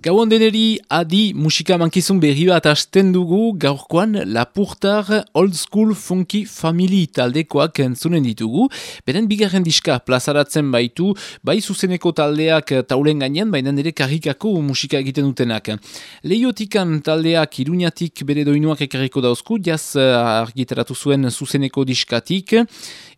Gauan deneri adi musika mankizun berri bat hasten dugu gaurkoan Lapurtar Old School Funky Family taldekoak entzunen ditugu. Beren bigarren diska plazaratzen baitu, bai zuzeneko taldeak taulen gainean, baina nire karrikako musika egiten dutenak. Leiotikan taldeak iruñatik bere doinuak ekarriko dauzku, jaz argitaratu zuen zuzeneko diskatik,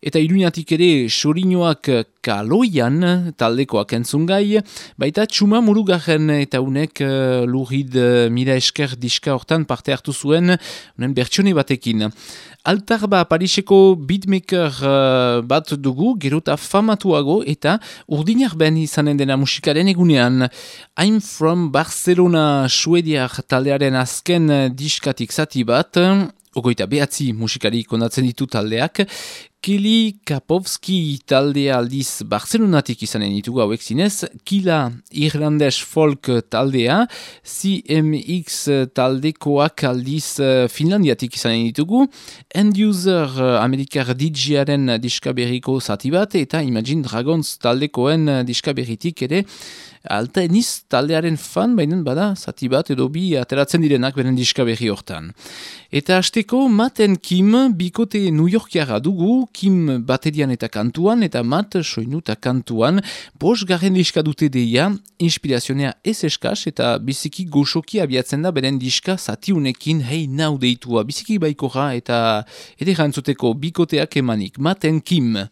eta iruñatik ere sorinoak kaloian taldekoak entzungai, baita txuma murugarren eta unek uh, lurid uh, mira esker diska hortan parte hartu zuen, unen bertsione batekin. Altarba Pariseko beatmaker uh, bat dugu, gerota famatuago eta urdinak ben izanen dena musikaren egunean. I'm from Barcelona, Suediak taldearen azken diskatik zati bat, Ogoita behatzi musikari kondatzen ditu taldeak, Kili Kapovski taldea aldiz Barcelonatik izanen ditugu hauek zinez, Kila Irlandes Folk taldea, CMX taldekoak aldiz Finlandiatik izanen ditugu, End User Amerikar DJaren diskaberiko zati bat, eta Imagine Dragons taldekoen diskaberitik ere, Alta eniz taldearen fan, bainen bada, zati bat edo bi ateratzen direnak beren diskaberri hortan. Eta hasteko, Maten Kim, bikote New Yorkiara dugu, Kim baterian eta kantuan, eta Mat soinu eta kantuan, bos garen diska dute deia, inspirazionea ez eskas, eta biziki goxoki abiatzen da beren diska zatiunekin, hei nau deitua, biziki baikora, eta ere gantzuteko bikoteak emanik, Maten Kim.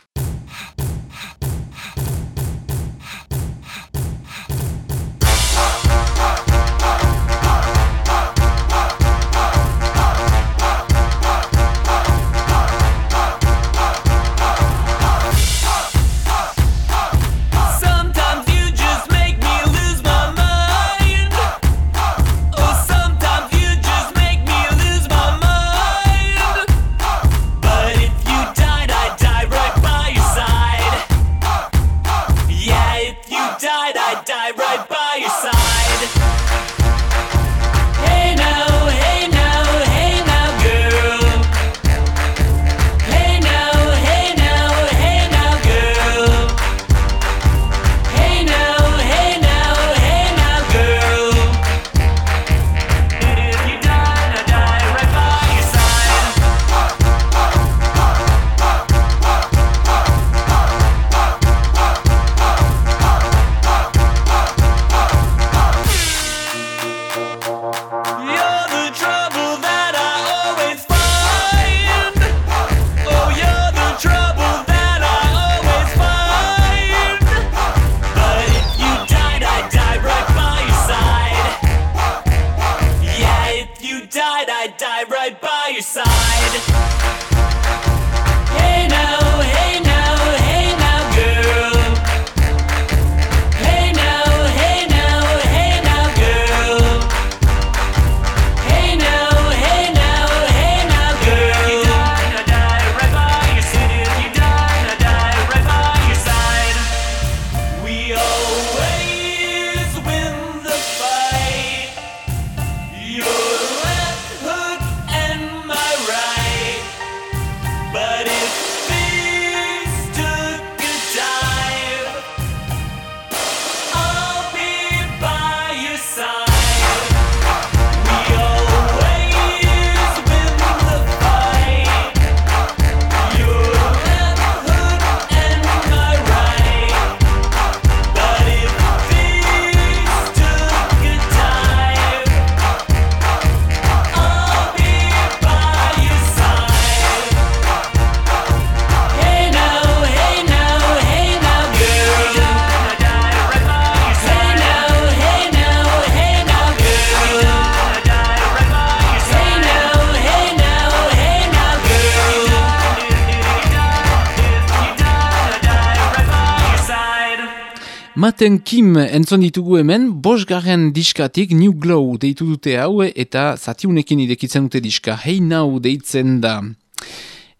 Maten Kim entzon ditugu hemen, bosgarren diskatik New Glow deitu dute hau eta zatiunekin idekitzen dute diska, hei nau deitzen da.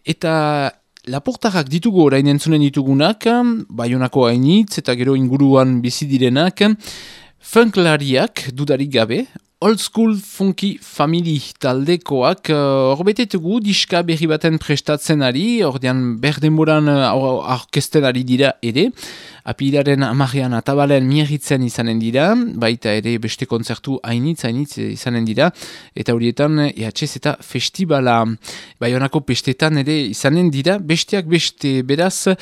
Eta Lapurtarrak ditugu orain entzunen ditugunak, baionako hainitz eta gero inguruan bizi direnak, funklariak dudarik gabe, Old School Funky Family taldekoak hor uh, betetugu diska berri baten prestatzen ari, ordean berdenboran uh, orkesten ari dira ere, apilaren amarrean atabalen miagitzen izanen dira, baita ere beste kontzertu hainitz, hainitz izanen dira, eta horietan EHS eta festivala baionako pestetan ere izanen dira, besteak beste beraz,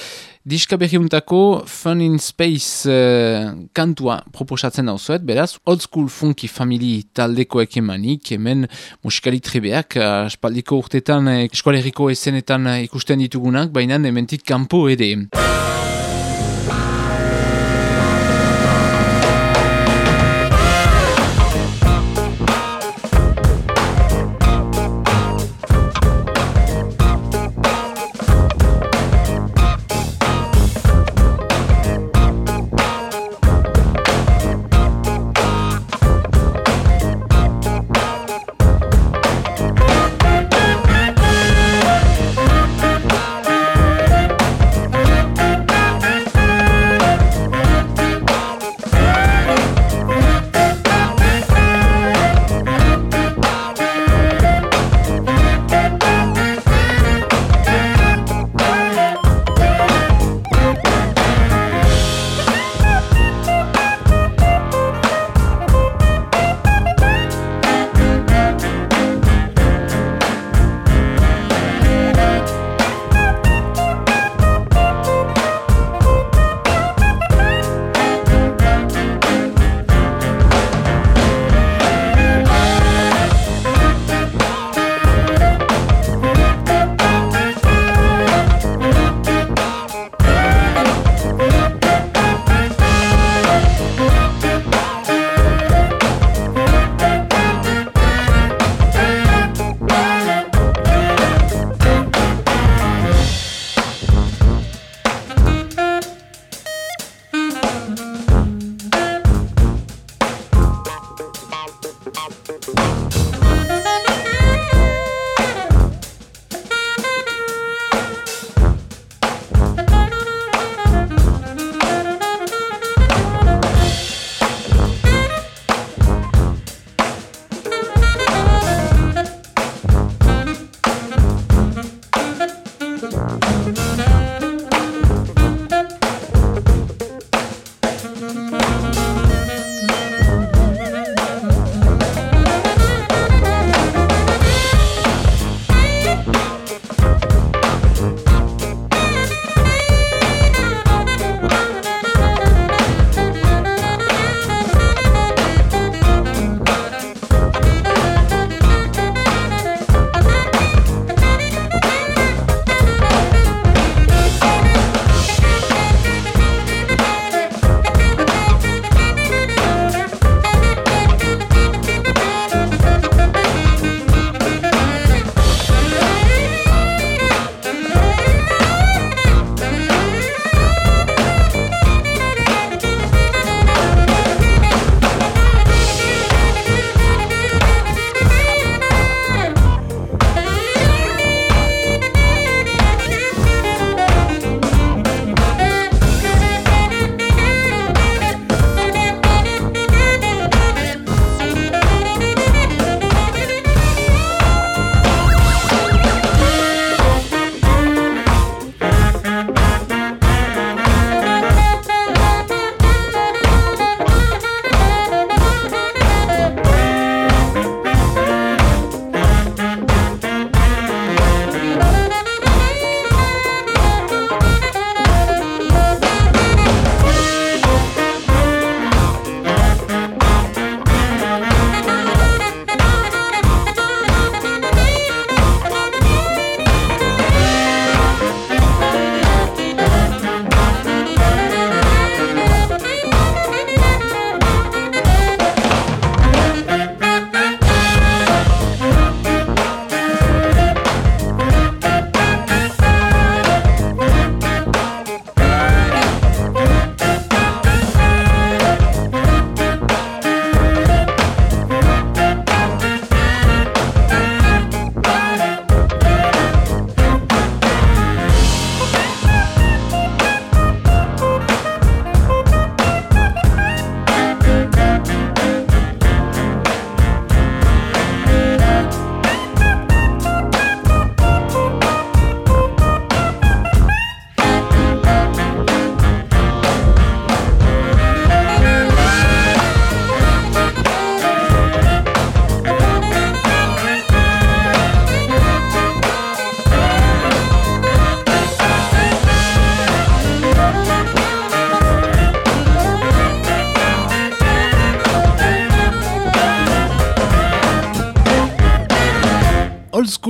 diska berriuntako Fun in Space uh, kantua proposatzen dauzuet, beraz, Old School Funky Family taldeko ekemanik, hemen musikali trebeak, aspaldiko urtetan eh, eskoaleriko esenetan eh, ikusten ditugunak, baina hementik kanpo ere.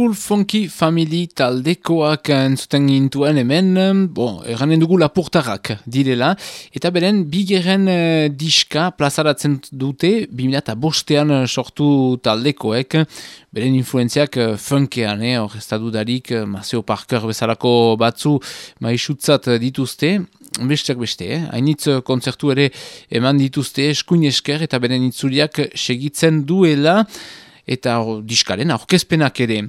School Funky Family taldekoak entzuten gintuen hemen, em, bon, erranen dugu lapurtarrak direla, eta beren bigeren eh, diska plazaratzen dute, 2005an eh, sortu taldekoek, beren influenziak eh, funkean, eh, hor ez da dudarik, eh, Maceo Parker bezalako batzu maixutzat dituzte, besteak beste, hainitz eh, kontzertu ere eman dituzte eskuin esker eta beren itzuliak segitzen duela, eta diskaren aurkezpenak ere.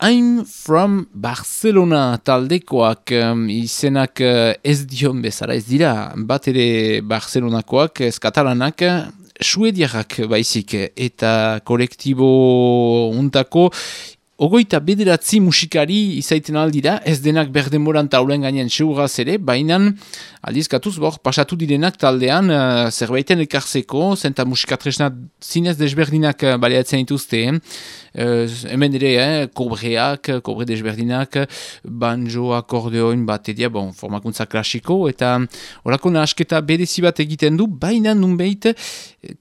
I'm from Barcelona taldekoak um, izenak uh, ez dion bezala ez dira, bat ere Barcelonakoak, ez katalanak, suediarrak baizik eta kolektibo untako Ogoita bederatzi musikari izaiten aldira, ez denak berdemoran taulen gainean seuraz ere, baina aldizkatuz, bor, pasatu direnak taldean uh, zerbaiten ekarzeko, zenta musikatresna zinez desberdinak uh, baleatzen dituzte, hemen ere, eh, kobreak, kobre desberdinak, banjo, akordeoin, bat edia, bon, formakuntza klasiko, eta horako nahasketa berezi bat egiten du, baina nunbeit,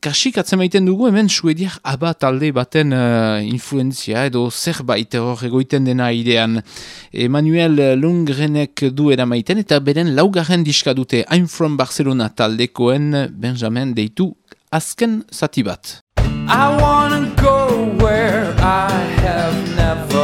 kasik atzen maiten dugu, hemen suediak aba talde baten uh, influenzia edo zerbait hor egoiten dena idean. Emanuel Lundgrenek du eramaiten eta beren laugarren diska dute I'm from Barcelona taldekoen Benjamin deitu azken zati bat. I wanna go where I have never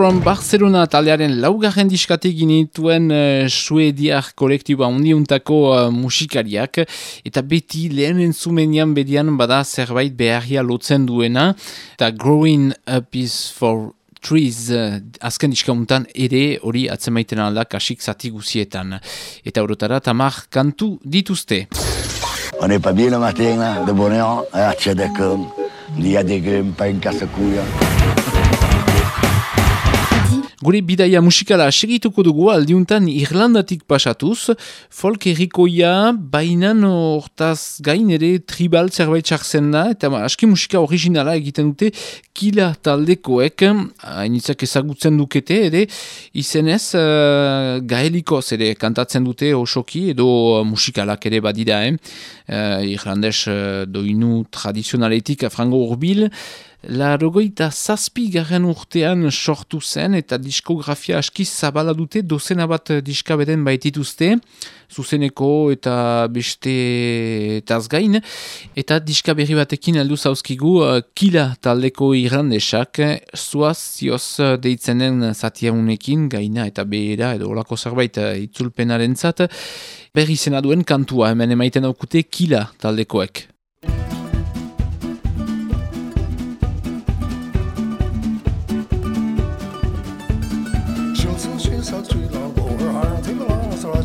from Barcelona taldearen laugarren diskate ginituen uh, suediar kolektiboa undiuntako uh, musikariak eta beti lehen entzumenian bedian bada zerbait beharria lotzen duena eta Growing Up is for Trees uh, azken diskamuntan ere hori atzemaiten alda kasik zati guzietan. Eta horotara tamar kantu dituzte. On n'est pas bien le matin, de bonheur, à Tchadakam. Il y a des grumes, pas une casse-couille. Gure bidaia musikala segituko dugu aldiuntan Irlandatik pasatuz, folk errikoia bainan hortaz gain ere tribal zerbait sartzen da, eta aski musika originala egiten dute kila taldekoek, hainitzak ezagutzen dukete, ere izenez uh, gaelikoz ere kantatzen dute osoki edo musikalak ere badira, eh? uh, Irlandes uh, doinu tradizionaletik frango urbil, Larogoita zazpi garen urtean sortu zen eta diskografia aski zabala dute dozena bat diska beden baitituzte, zuzeneko eta beste etaz gain, eta diska berri batekin aldu zauzkigu uh, kila taldeko irlandesak, zuaz zioz deitzenen zatiamunekin, gaina eta behera edo olako zerbait uh, itzulpenaren zat, berri zena duen kantua hemen emaiten aukute kila taldekoek. salt street long over Ireland in long as right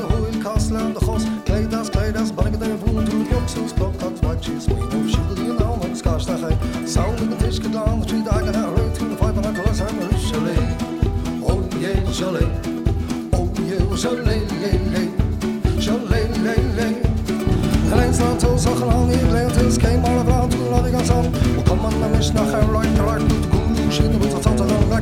the hoe in castle and the hoss clay das clay das but I get there the yokes who's block that's what she's of the now on the scotch that sound in the dish could down the street I got the five and I told us a chalet oh yeah chalet oh yeah chalet yeah yeah chalet yeah yeah Alleen staat ons al je blijft eens. Geen ballen blauw, toen laat man the eens naar gaan, right, right, goed, goed, shit, goed, the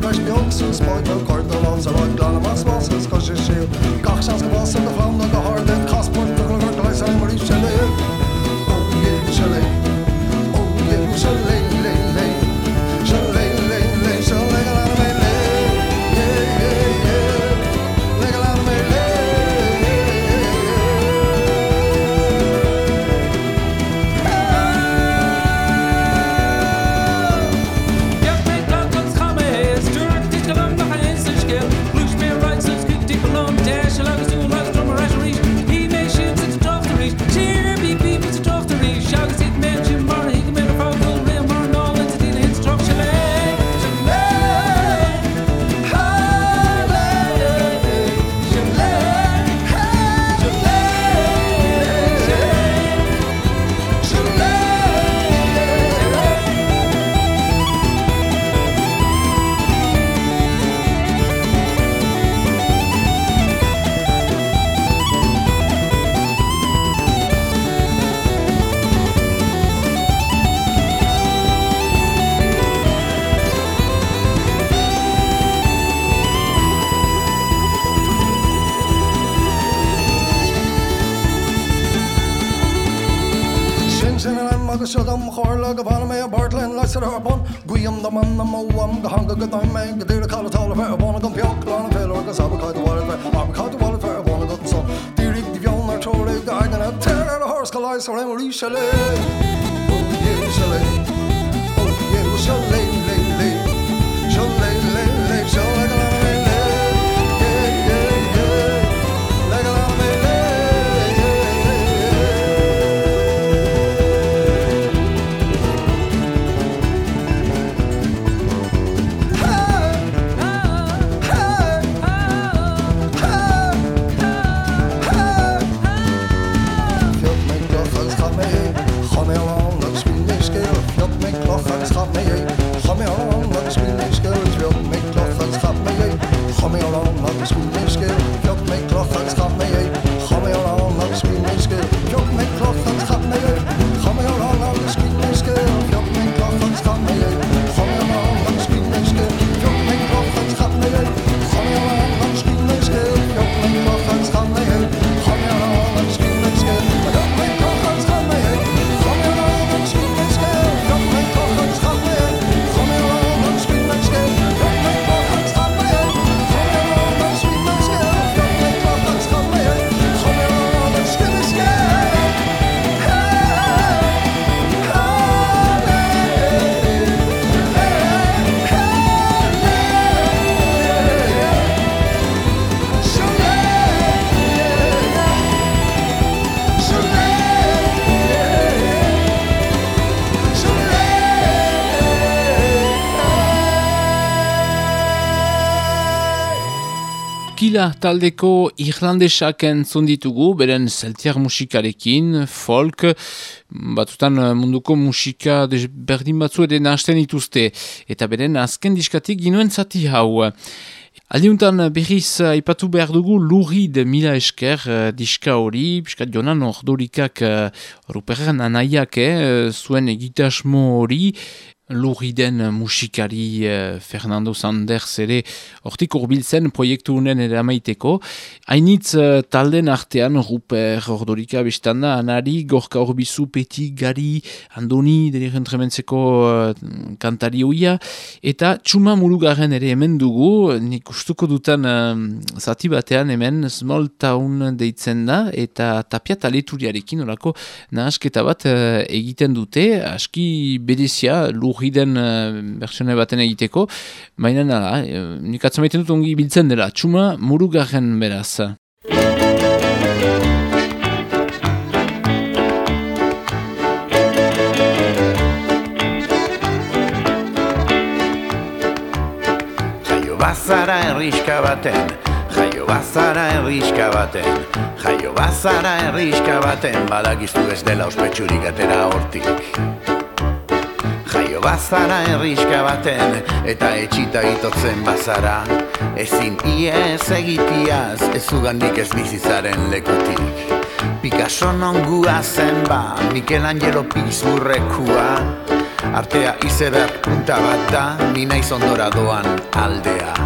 først i Oksensborg. Og Kortolov så var glad man småsøs kanskje skyld. Kakk skal passe det fram, og har den agus se am chóla go bhna mé a Bartlein leis ar bon Guam do man am am go hanga go daim me go dúra tal fer a bhna go peolá fé agus abáid bhil abáid bhil fer a bhna go son. Dúrig dí bheannar trola go agan a te a leis ar rí se le was Tequila taldeko irlandesak entzun ditugu, beren zeltiar musikarekin, folk, batzutan munduko musika berdin batzu ere nahasten dituzte, eta beren azken diskatik ginuen zati hau. Aldiuntan berriz aipatu behar dugu lurri de mila esker eh, diska hori, piskat jonan ordorikak uh, ruperren anaiak eh, zuen egitasmo hori, Lurriden musikari eh, Fernando Sanders ere hortik urbiltzen proiektu unen ere amaiteko. Hainitz eh, talden artean Ruper, Ordorika bestanda, Anari, Gorka Orbizu, Peti, Gari, Andoni, deriren trementzeko eh, kantari hoia, eta Txuma Murugarren ere hemen dugu, nik ustuko dutan eh, zati batean hemen Small Town deitzen da, eta tapia taleturiarekin orako nahasketa bat eh, egiten dute, aski bedezia lurriden uh, versione baten egiteko, baina nala, uh, nik atzamaiten dut ongi biltzen dela, txuma murugarren beraz. Jaio bazara herriska baten, jaio bazara herriska baten, jaio bazara herriska baten, badakizu ez dela ospetsurik atera hortik. Jaio bazara herriska baten, eta etxita itotzen bazara, ezin iez egitiaz, ez zugandik ez bizitzaren lekutik. Picasso nongua zen ba, Michelangelo pizburrekua, Artea izeberg punta bat da, ni naiz ondora doan aldea.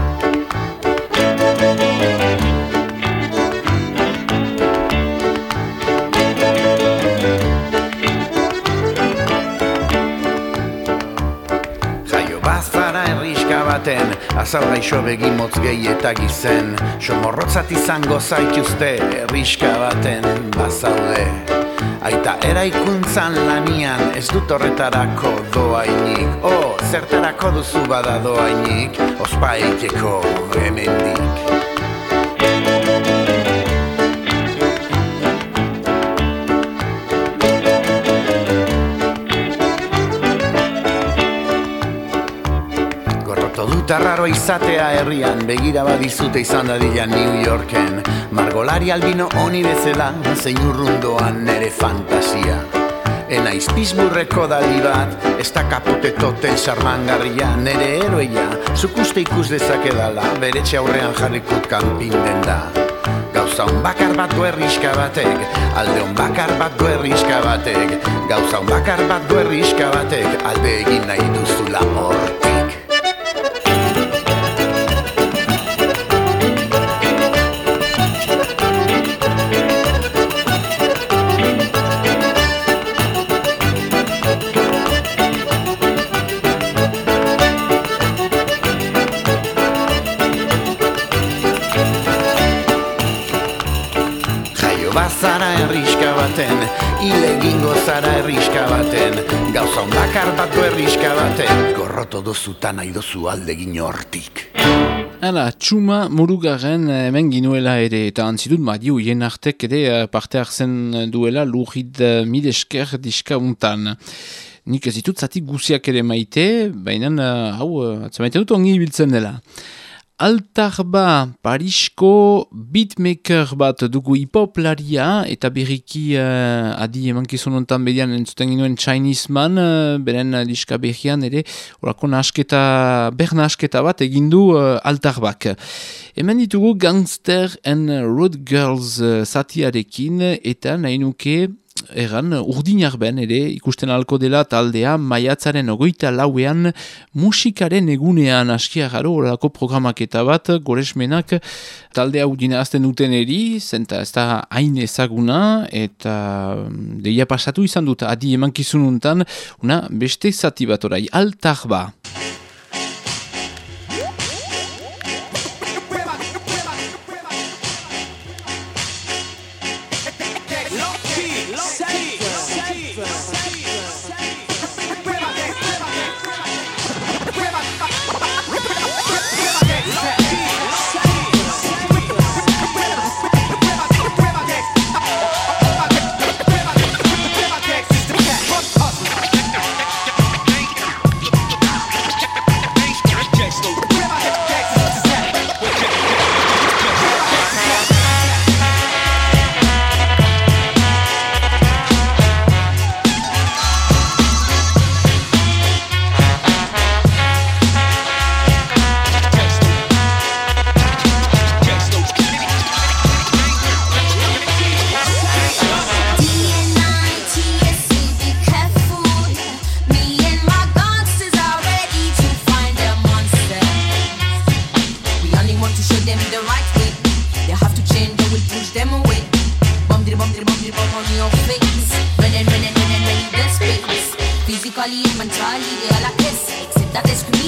Herriska baten, azalra iso begimotz gehi eta gizen, somorrotzat izango zaituzte herriska baten bazaude. Aita eraikuntzan lanian ez dut horretarako doainik O, zertarako duzu bada doainik Ospa eiteko hemendik Gorroto dut arraro izatea herrian. Begira badizute izan dadila New Yorken. Margolari albino honi bezala Zein urrundoan nere fantasia. Ena izpizburreko dali bat Ez da kapote toten sarmangarria. Nere eroia Zuk uste ikus dezakedala Beretxe aurrean jarrikut kanpin den da Gauza un bakar bat du herriska batek Alde un bakar bat du herriska batek. Gauza un bakar bat du herriska batek Alde egin nahi duzula hortik hile egingo zara herriska baten, gauza on bakar bat du herriska baten, gorroto dozutan nahi dozu aldegin hortik. Hala, txuma murugarren eh, hemen ginuela ere, eta antzidut madio hien artek ere eh, parte hartzen duela lurrid eh, midesker diska untan. Nik ez ditut zati guziak ere maite, baina hau, uh, atzamaite dut ongi ibiltzen dela. Altarba Parisko beatmaker bat dugu hipoplaria eta berriki uh, adi emankizun honetan bedian entzuten ginuen Chinese Man, uh, beren uh, diska berrian ere orako nasketa, ber nasketa bat egindu uh, Altarbak. Hemen ditugu Gangster and Road Girls uh, zatiarekin eta nahi nuke Egan, urdin arben ere ikusten alko dela taldea maiatzaren ogoita lauean musikaren egunean askia garo orako programaketa bat goresmenak taldea urdina azten duten eri, zenta ez da hain ezaguna eta mm, deia pasatu izan dut adi emankizununtan una beste zati bat orai, altar ba. that is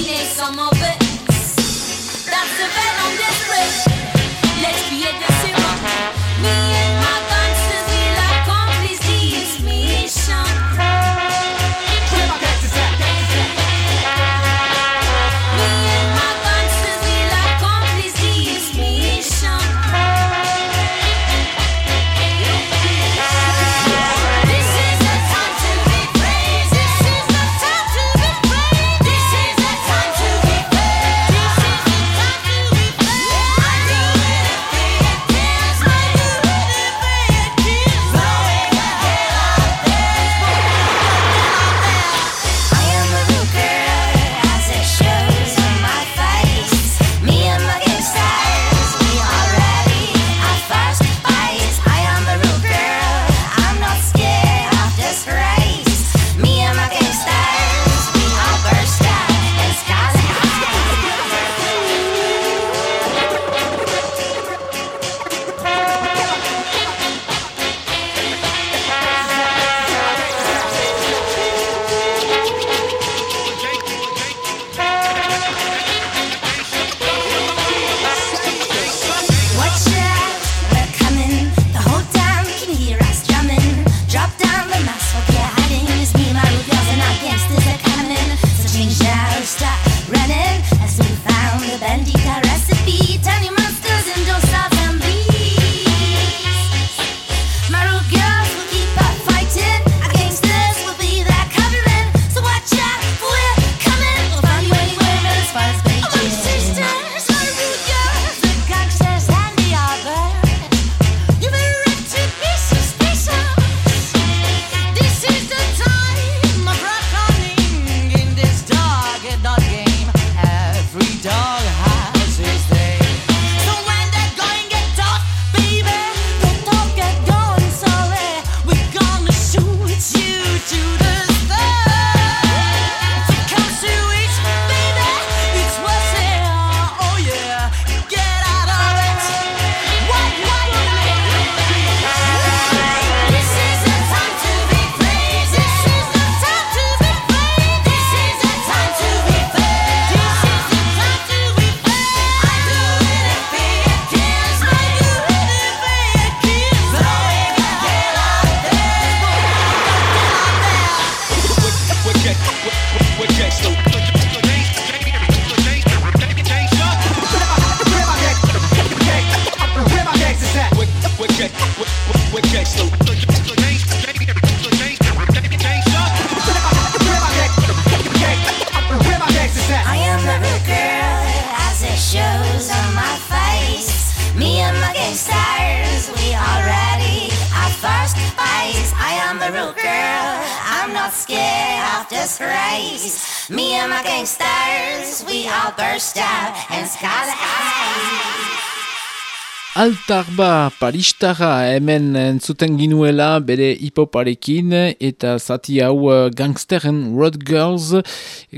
Tarba, Paristarra hemen entzuten ginuela bere hipoparekin eta zati hau uh, gangsteren Road Girls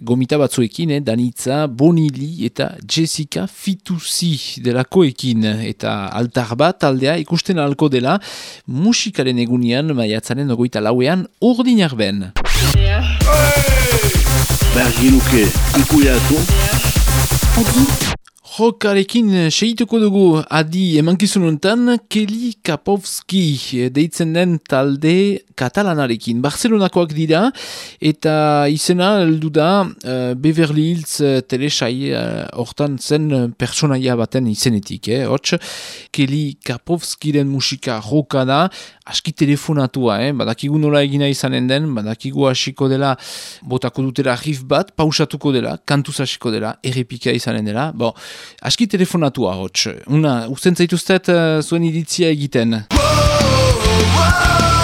gomita batzuekin, eh, Danitza, Bonili eta Jessica Fitusi delakoekin eta altarba taldea ikusten alko dela musikaren egunean maiatzaren ogoita lauean ordinar ben. Yeah. Hey! Berginuke, ikuleatu, yeah. Jokarekin segituko dugu adi emankizununtan Kelly Kapowski eh, deitzen den talde katalanarekin. Barcelonakoak dira eta izena heldu da uh, Beverly Hills eh, telesai hortan uh, zen pertsonaia baten izenetik. Eh? Hots, Kelly Kapowskiren musika joka da, aski telefonatua, eh? badakigu nola egina izanen den, badakigu hasiko dela botako dutela riff bat, pausatuko dela, kantuz hasiko dela, errepika izanen dela. Bon, aski telefonatua hotx. Una, uzten zaituztet uh, zuen iditzia egiten. Whoa, whoa, whoa.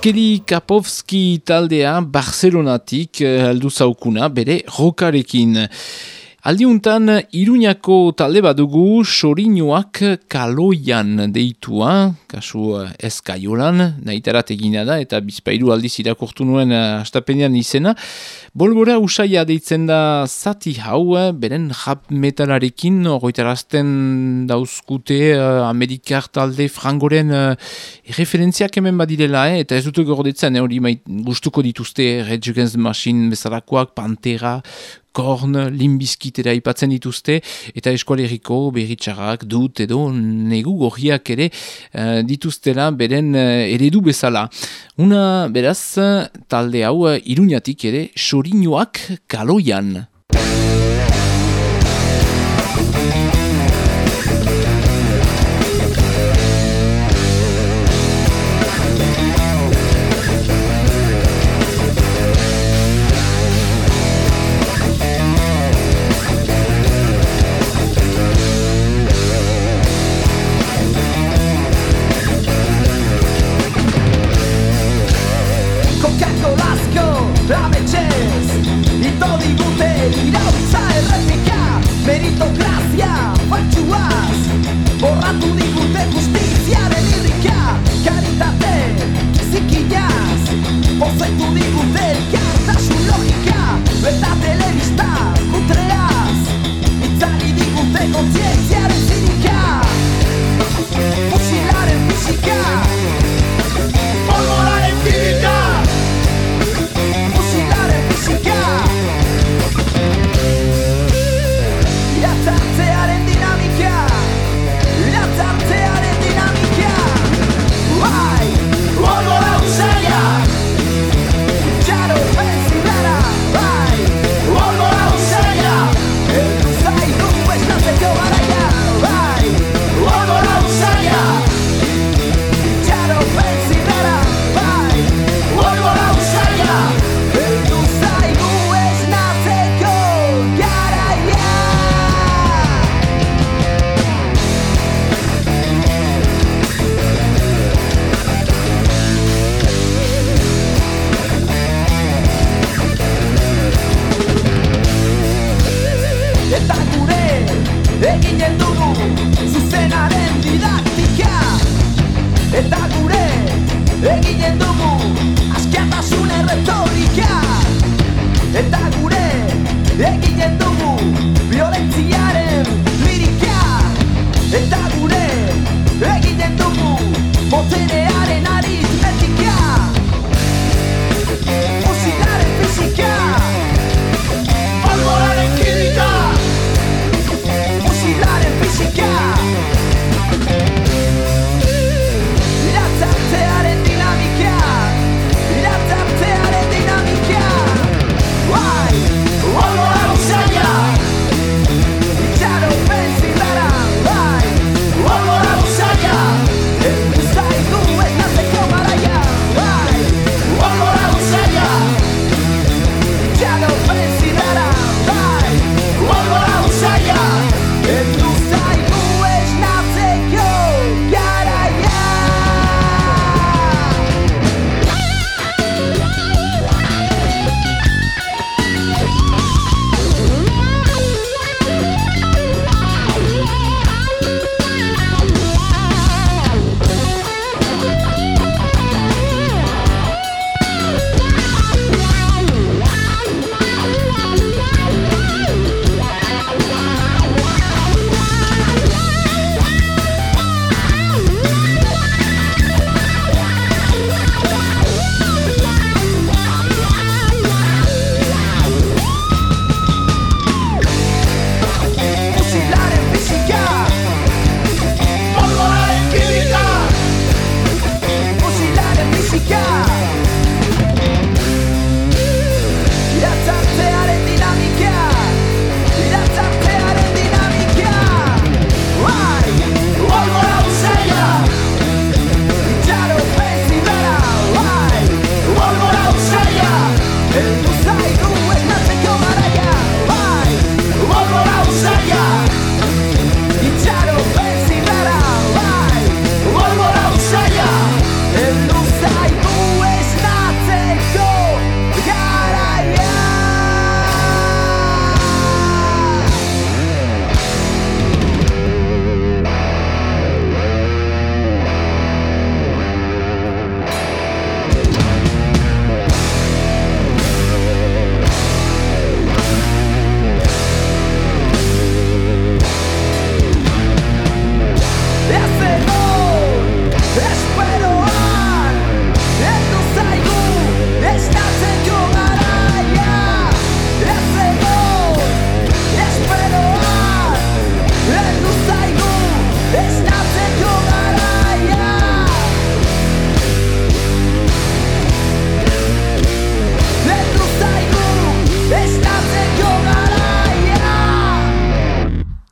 Arkeli Kapovski taldea Barcelonatik eh, heldu zaukuna bere rokarekin. Aldiuntan, Iruñako talde badugu sorinoak kaloian deitua, kasu eh, eskaiolan, nahitarat egina da, eta bizpairu aldiz irakortu nuen eh, astapenean izena. Bolbora usaia deitzen da zati hau, eh, beren rap metalarekin, goitarazten dauzkute Amerikar talde frangoren referentziak hemen badirela, eh? eta ez dute gordetzen, hori eh? gustuko dituzte Red Jugends Machine bezalakoak, Pantera, korn, limbizkit ere aipatzen dituzte, eta eskualeriko berritxarrak dut edo negu gorriak ere uh, dituztela beren uh, eredu bezala. Una, beraz, talde hau, eh, iruñatik ere, sorinoak kaloian.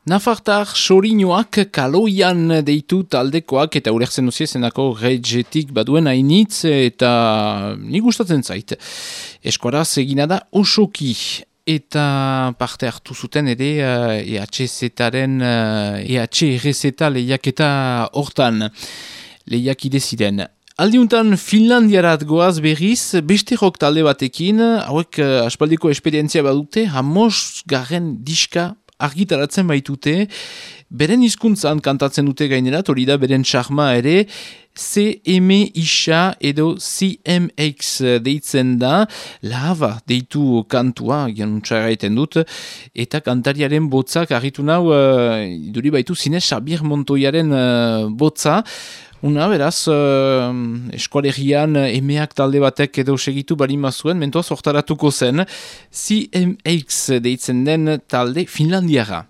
Nafartar sorinoak kaloian deitu taldekoak eta ulertzen duzia zenako regetik baduen hainitz eta nik gustatzen zait. Eskuaraz egina da osoki eta parte hartu zuten ere uh, EHZ-aren uh, EHZ lehiaketa hortan lehiakide ziren. Aldiuntan Finlandiarat goaz berriz, beste jok talde batekin, hauek uh, aspaldiko esperientzia badute, hamos garren diska argitaratzen baitute, beren hizkuntzan kantatzen dute gainerat, hori da beren charma ere, CM isa edo CMX deitzen da, lava deitu kantua, januntxara egiten dut, eta kantariaren botzak argitu nau, uh, duri baitu zinez Xabier Montoiaren uh, botza, Una, beraz, uh, eskualerian emeak talde batek edo segitu balima zuen, mentoaz hortaratuko zen, CMX deitzen den talde Finlandiara.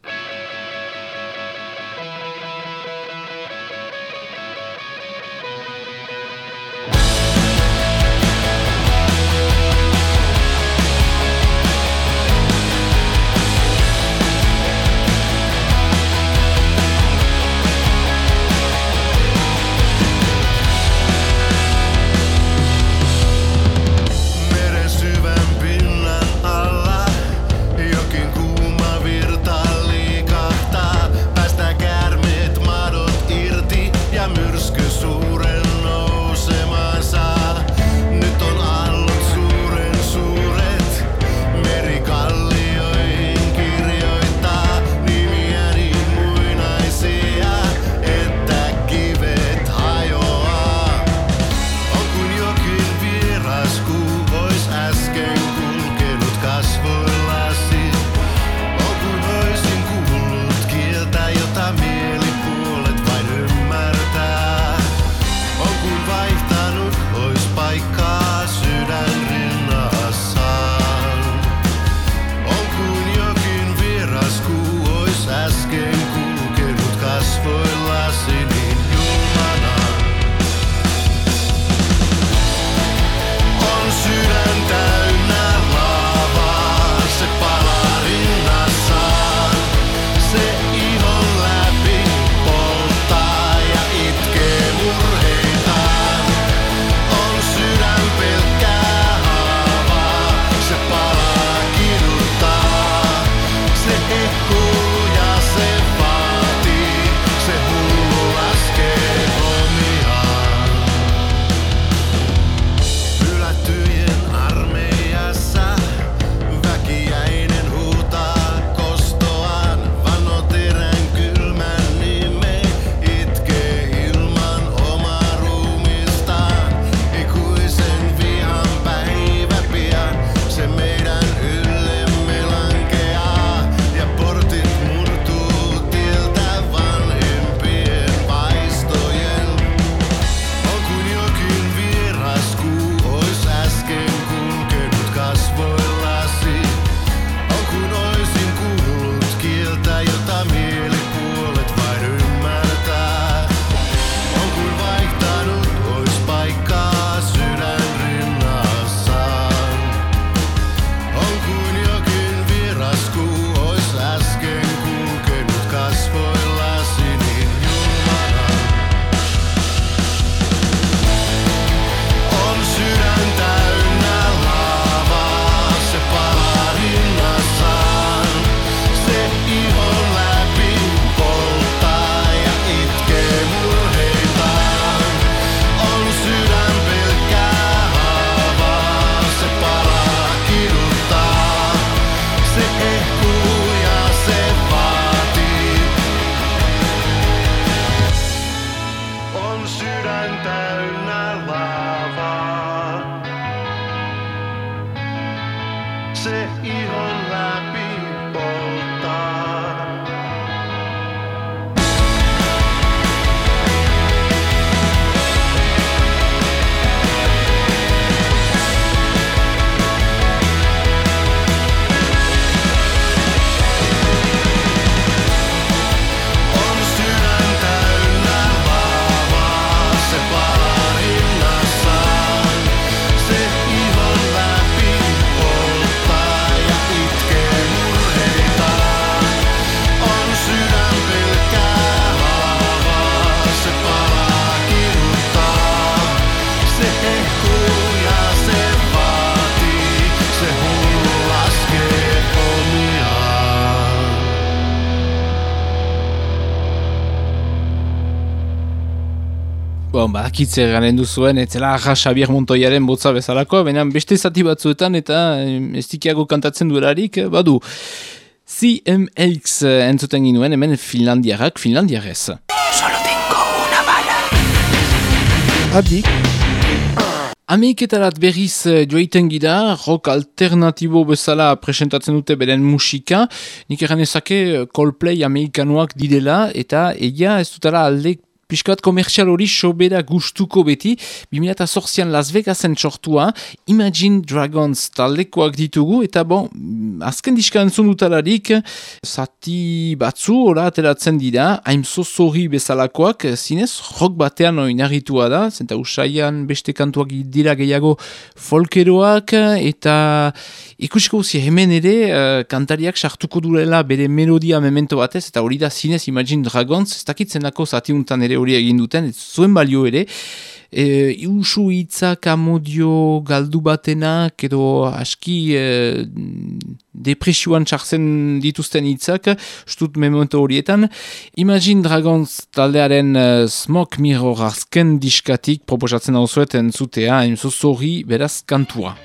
Bon, badakitze garen duzuen, ez zela Arra Xabier Montoiaren botza bezalakoa, baina beste zati batzuetan eta dikiago kantatzen duelarik, eh, badu. CMX eh, entzuten ginuen, hemen Finlandiarrak, Finlandiarrez. Adik, Ameriketarat berriz eh, joaiten gira, rock alternatibo bezala presentatzen dute beren musika, nik eran ezake Coldplay amerikanoak didela, eta egia ez dutara alde Piskat komertsial hori sobera gustuko beti, 2008an Las Vegasen sortua, Imagine Dragons taldekoak ditugu, eta bon, azken diska entzun dutalarik, zati batzu, ora ateratzen dira, I'm so sorry bezalakoak, zinez, rock batean oinarritua da, zenta usaian beste kantuak dira gehiago folkeroak, eta ikusiko guzi hemen ere, eh, kantariak sartuko duela bere melodia memento batez, eta hori da zinez Imagine Dragons, ez dakitzenako zatiuntan ere hori egin duten, zuen balio ere, e, iusu hitzak amodio galdu batenak edo aski e, depresioan txartzen dituzten hitzak, stut memento horietan. Imagine Dragons taldearen e, Smoke Mirror azken diskatik proposatzen hau zueten zutea, emzo zorri beraz kantua.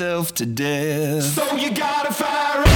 To death. So you gotta fire up.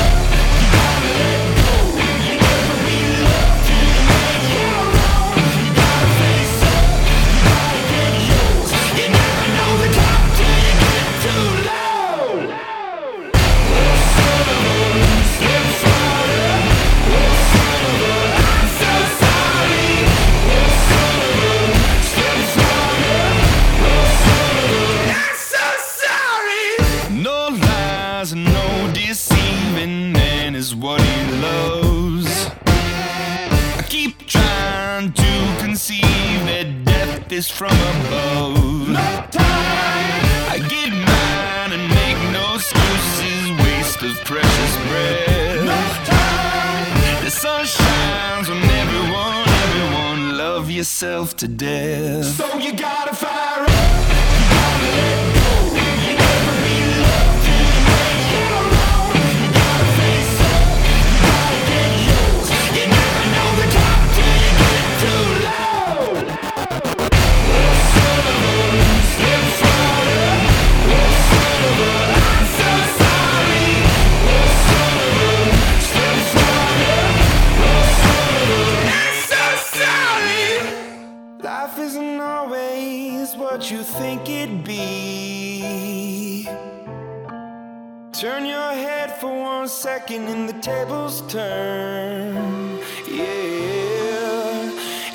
Is from above. I get mine and make no excuses, waste of precious breath. The sun shines on everyone, everyone love yourself to death. So you gotta fire up. Second and the tables turn. Yeah.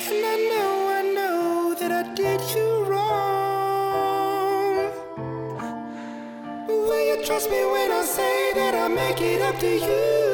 And I know, I know that I did you wrong. Will you trust me when I say that I'll make it up to you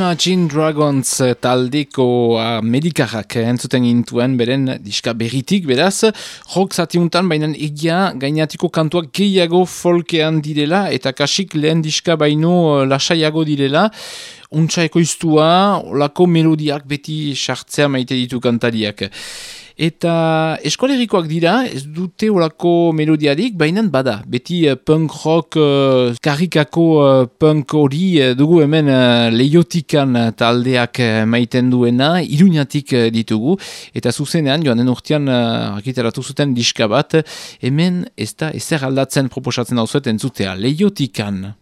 Imagine Dragons taldeko medikarrak entzuten gintuen beren diska berritik, beraz, rock zatiuntan, baina egia gainatiko kantuak gehiago folkean direla, eta kasik lehen diska baino eh, lasaiago direla, untsa ekoiztua, olako melodiak beti sartzea maite ditu kantariak. Eta eskolerikoak dira, ez dute olako melodiarik, baina bada. Beti eh, punk rock, uh, karikako eh, punk hori eh, dugu hemen uh, leiotikan taldeak uh, maiten duena, iruñatik uh, ditugu. Eta zuzenean, joan den urtean uh, argitaratu zuten diska bat, hemen ez da ezer aldatzen proposatzen hau zuten entzutea, leiotikan.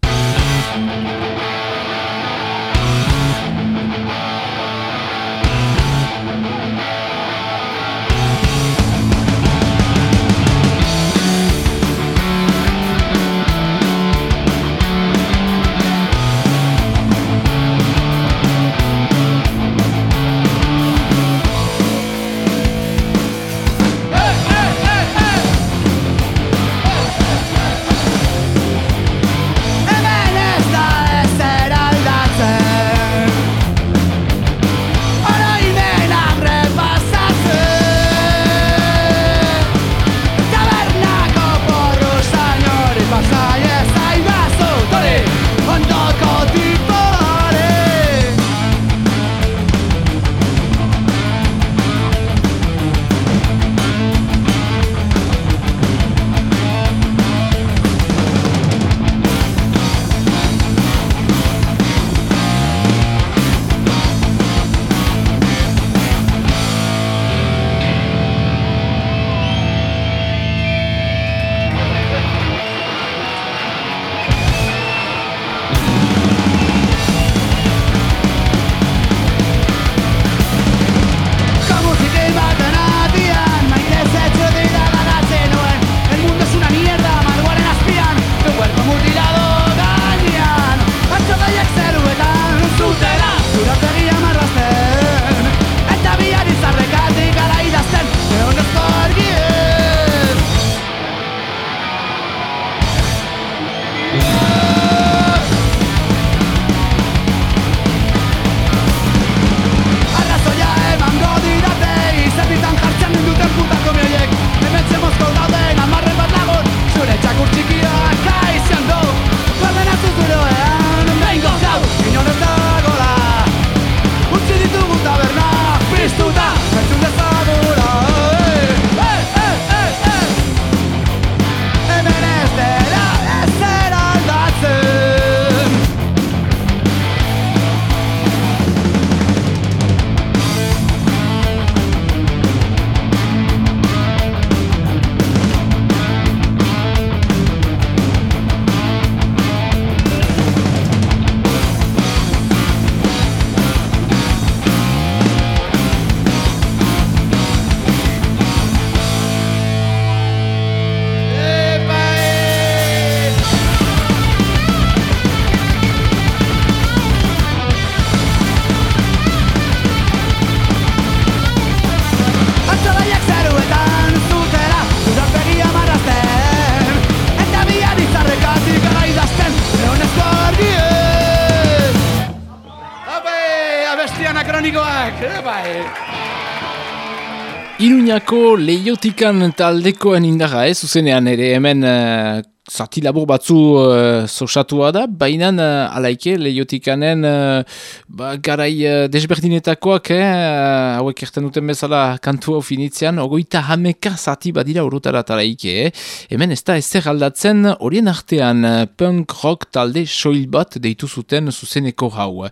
Iruñako leiotikan taldekoen indarra, ez, zuzenean ere hemen uh, zati labur batzu uh, zosatua da, baina uh, alaike leiotikanen uh, ba, garai uh, desberdinetakoak, eh, uh, hauek erten duten bezala kantu hau finitzean, ogoita hameka zati badira urutara talaike, eh. hemen ez da ezer aldatzen horien artean punk rock talde soil bat deitu zuten zuzeneko hau.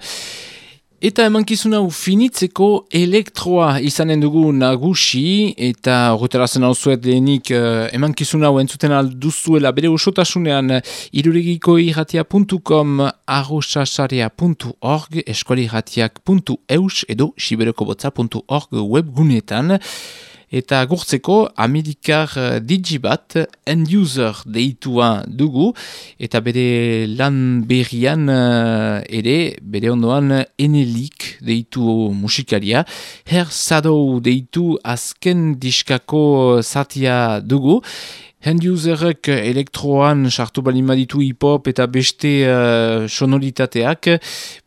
Eta emankizun hau finitzeko elektroa izanen dugu nagusi eta horretarazen hau zuet lehenik uh, emankizun hau entzuten alduzuela bere usotasunean iruregiko irratia.com arrosasarea.org eskualirratiak.eus edo siberokobotza.org webgunetan Eta gurtzeko Amerikar eh, Digibat end user deitua dugu eta bere lan berrian eh, ere bere ondoan enelik deitu musikaria. Her Shadow deitu azken diskako zatia dugu. Hand userek elektroan sartu balin baditu hip-hop eta beste uh, sonoritateak.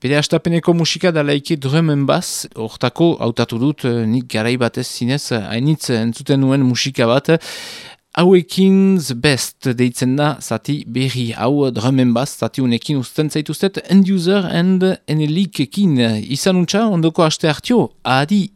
Bere astapeneko musika da laike drum and bass, hortako hautatu dut eh, nik garai batez zinez hainitz entzuten nuen musika bat. Hauekin the best deitzen da zati berri hau drum and bass zati unekin usten zaituztet end user and enelikekin. Izan untxa ondoko aste hartio, adi!